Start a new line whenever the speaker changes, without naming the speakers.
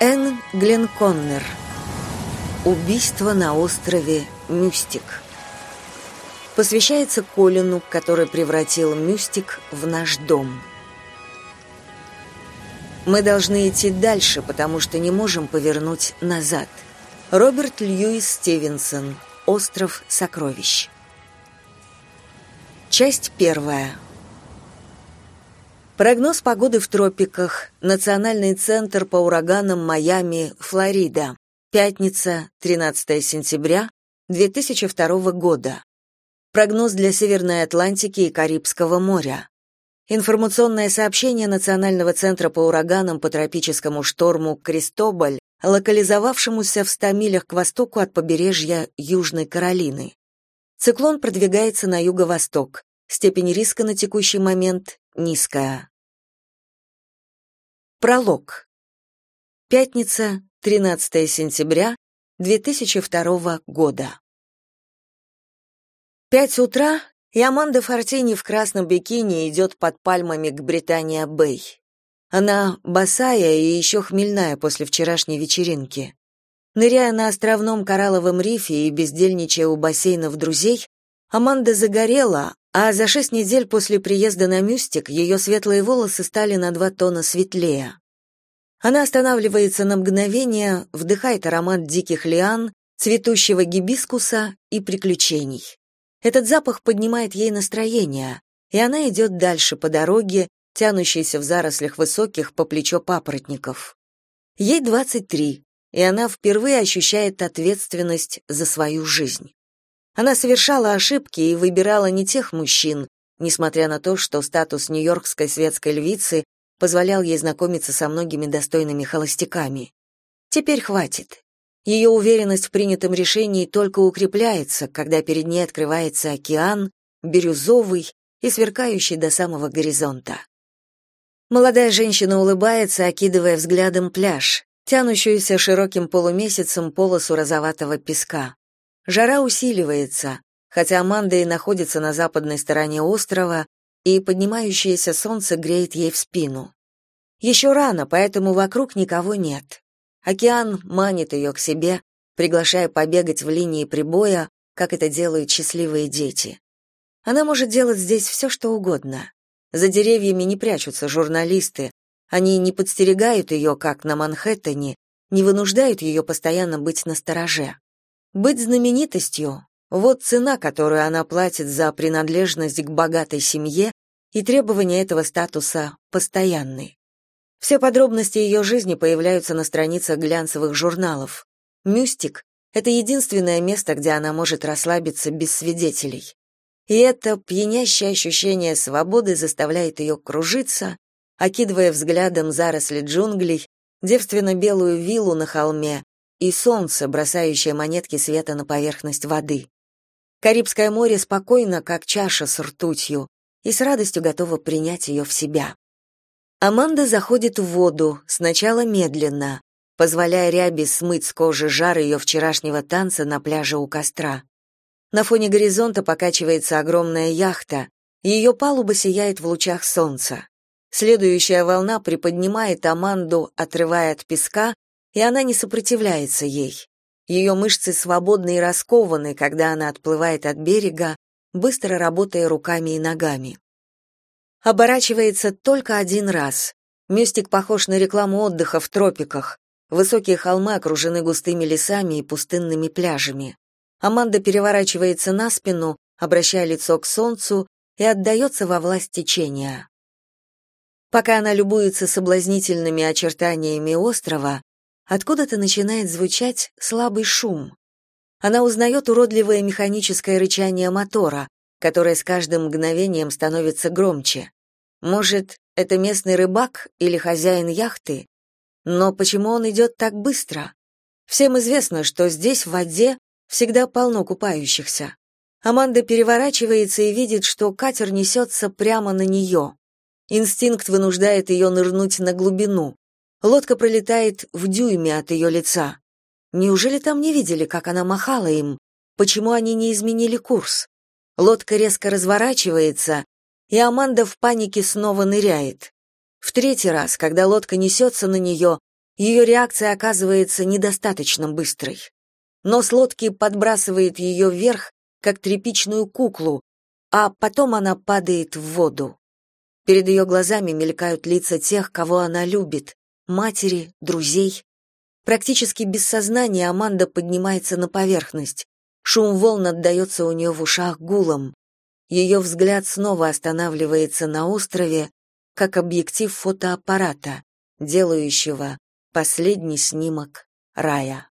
Энн Гленконнер. Убийство на острове Мюстик. Посвящается Колину, который превратил Мюстик в наш дом. Мы должны идти дальше, потому что не можем повернуть назад. Роберт Льюис Стивенсон. Остров сокровищ. Часть первая. Прогноз погоды в тропиках. Национальный центр по ураганам Майами, Флорида. Пятница, 13 сентября 2002 года. Прогноз для Северной Атлантики и Карибского моря. Информационное сообщение Национального центра по ураганам по тропическому шторму Кристобаль, локализовавшемуся в 100 милях к востоку от побережья Южной Каролины. Циклон продвигается на юго-восток. Степень риска на текущий момент низкая. Пролог. Пятница, 13 сентября 2002 года. Пять утра, и Аманда Фортини в красном бикини идет под пальмами к Британия-Бэй. Она босая и еще хмельная после вчерашней вечеринки. Ныряя на островном коралловом рифе и бездельничая у бассейнов друзей, Аманда загорела, а за шесть недель после приезда на Мюстик ее светлые волосы стали на два тона светлее. Она останавливается на мгновение, вдыхает аромат диких лиан, цветущего гибискуса и приключений. Этот запах поднимает ей настроение, и она идет дальше по дороге, тянущейся в зарослях высоких по плечо папоротников. Ей 23, и она впервые ощущает ответственность за свою жизнь. Она совершала ошибки и выбирала не тех мужчин, несмотря на то, что статус нью-йоркской светской львицы позволял ей знакомиться со многими достойными холостяками. Теперь хватит. Ее уверенность в принятом решении только укрепляется, когда перед ней открывается океан, бирюзовый и сверкающий до самого горизонта. Молодая женщина улыбается, окидывая взглядом пляж, тянущуюся широким полумесяцем полосу розоватого песка. Жара усиливается, хотя Аманда и находится на западной стороне острова, и поднимающееся солнце греет ей в спину. Еще рано, поэтому вокруг никого нет. Океан манит ее к себе, приглашая побегать в линии прибоя, как это делают счастливые дети. Она может делать здесь все, что угодно. За деревьями не прячутся журналисты, они не подстерегают ее, как на Манхэттене, не вынуждают ее постоянно быть настороже. Быть знаменитостью — вот цена, которую она платит за принадлежность к богатой семье, и требования этого статуса постоянны. Все подробности ее жизни появляются на страницах глянцевых журналов. «Мюстик» — это единственное место, где она может расслабиться без свидетелей. И это пьянящее ощущение свободы заставляет ее кружиться, окидывая взглядом заросли джунглей, девственно-белую виллу на холме и солнце, бросающее монетки света на поверхность воды. Карибское море спокойно, как чаша с ртутью, и с радостью готова принять ее в себя. Аманда заходит в воду, сначала медленно, позволяя ряби смыть с кожи жар ее вчерашнего танца на пляже у костра. На фоне горизонта покачивается огромная яхта, ее палуба сияет в лучах солнца. Следующая волна приподнимает Аманду, отрывая от песка, и она не сопротивляется ей. Ее мышцы свободны и раскованы, когда она отплывает от берега, быстро работая руками и ногами оборачивается только один раз. Мюстик похож на рекламу отдыха в тропиках. Высокие холмы окружены густыми лесами и пустынными пляжами. Аманда переворачивается на спину, обращая лицо к солнцу и отдается во власть течения. Пока она любуется соблазнительными очертаниями острова, откуда-то начинает звучать слабый шум. Она узнает уродливое механическое рычание мотора, которое с каждым мгновением становится громче. Может, это местный рыбак или хозяин яхты? Но почему он идет так быстро? Всем известно, что здесь в воде всегда полно купающихся. Аманда переворачивается и видит, что катер несется прямо на нее. Инстинкт вынуждает ее нырнуть на глубину. Лодка пролетает в дюйме от ее лица. Неужели там не видели, как она махала им? Почему они не изменили курс? Лодка резко разворачивается, и Аманда в панике снова ныряет. В третий раз, когда лодка несется на нее, Ее реакция оказывается недостаточно быстрой. Нос лодки подбрасывает ее вверх, как тряпичную куклу, а потом она падает в воду. Перед ее глазами мелькают лица тех, кого она любит, матери, друзей. Практически без сознания Аманда поднимается на поверхность. Шум волн отдаётся у нее в ушах гулом. Ее взгляд снова останавливается на острове, как объектив фотоаппарата, делающего последний снимок рая.